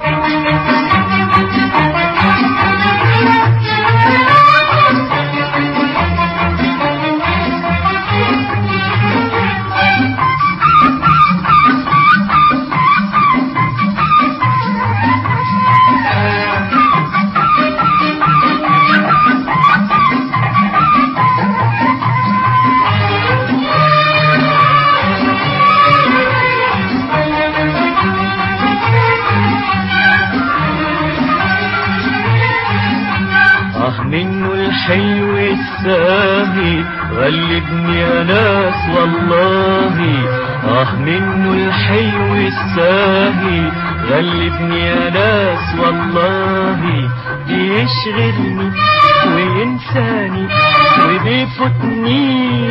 آه منه الحلو الساهي غلبني يا ناس والله. آه منه الحلو الساهي غلبني يا ناس والله. بيشغلني وينساني وبيفوتني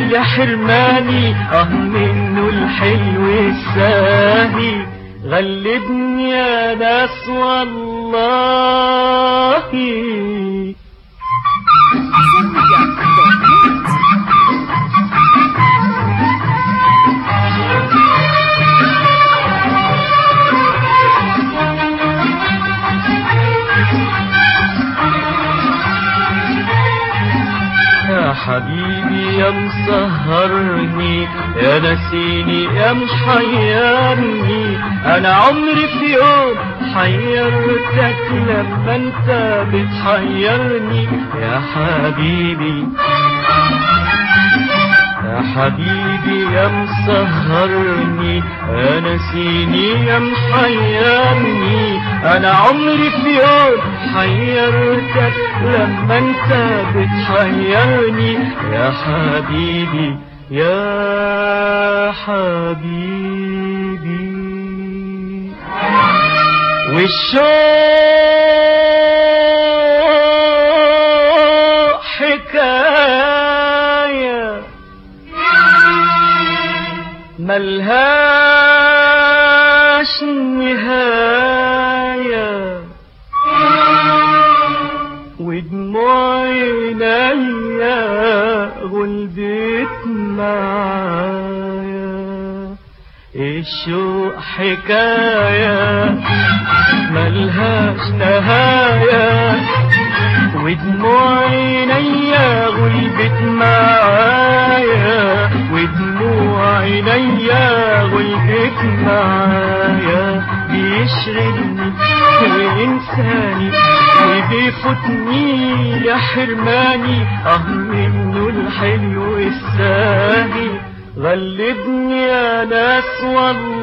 لحرماني. آه منه الحلو الساهي غلبني يا ناس والله. Hallelujah حبيبي يا مسهرني يا نسيني يا محيرني أنا عمري في يوم حيرتك لما أنت بتحيرني. يا حبيبي. يا حبيبي يا مسهرني يا نسيني يا محيرني. أنا عمري في يوم حيرتك لما أنت بتحيرني. يا حبيبي يا حبيبي. والشوق ملهاش نهاية. ودموع عينيا غلبت معايا. الشوق حكاية ملهاش نهاية. ودموع عينيا غلبت معايا عينيا غلبت معايا بيشغلني وينساني وبيفوتني يا حرماني أه منه الحلو الساهي. غلبني يا ناس والله.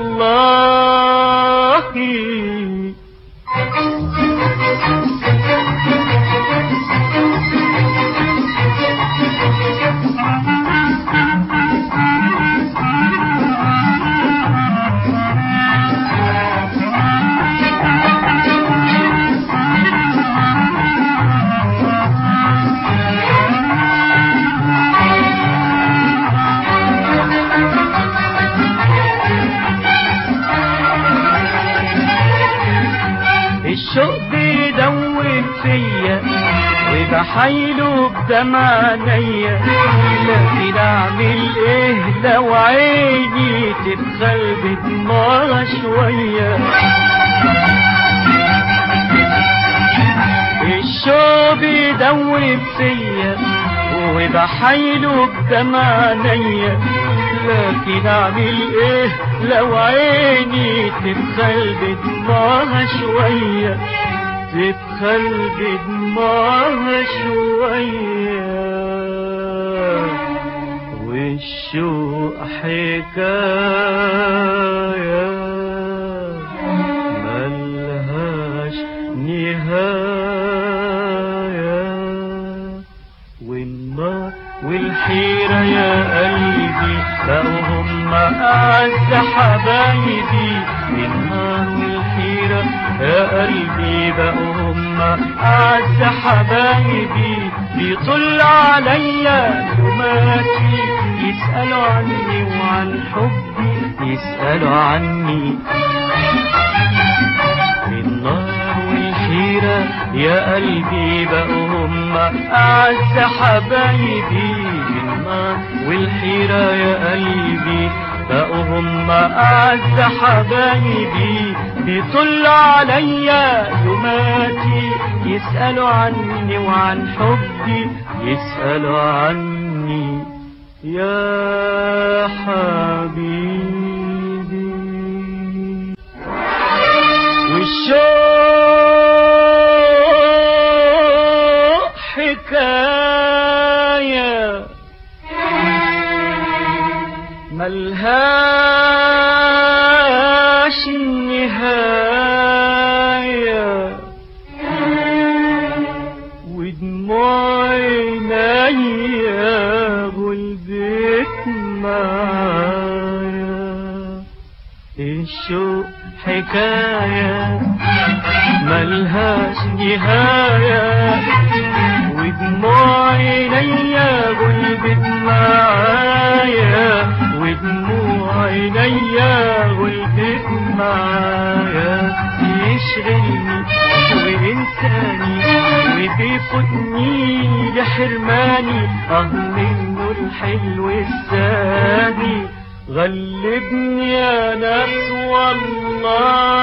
بدمع عينيا لكن اعمل إيه لو عيني تدخل بدماغها شوية. الشوق بيدور فيا وبحايله بدمع عينيا لكن اعمل إيه لو عيني تدخل بدماغها شوية. تدخل بدماغها شوية. والشوق حكاية بقوا هم أعز حبايبي النار والحيرة يا قلبي بقوا هم أعز حبايبي. بيطل عليا يوماتي يسألوا عني وعن حبي. يسألوا عني. يا قلبي بقوا هم أعز حبايبي. والحيرة يا قلبي بقوا هم أعز حبايبي. بيطل عليا يوماتي يسألوا عني وعن حبي يسألوا عني. يا حبيبي ملهاش نهاية ودموع عينيا غلبت معايا. الشوق حكاية؟ ملهاش نهاية ودموع عينيا غلبت معايا. عينيا غلبت معايا يشغلني وينساني وبيفوتني لحرماني آه منه الحلو الثاني غلبني يا ناس والله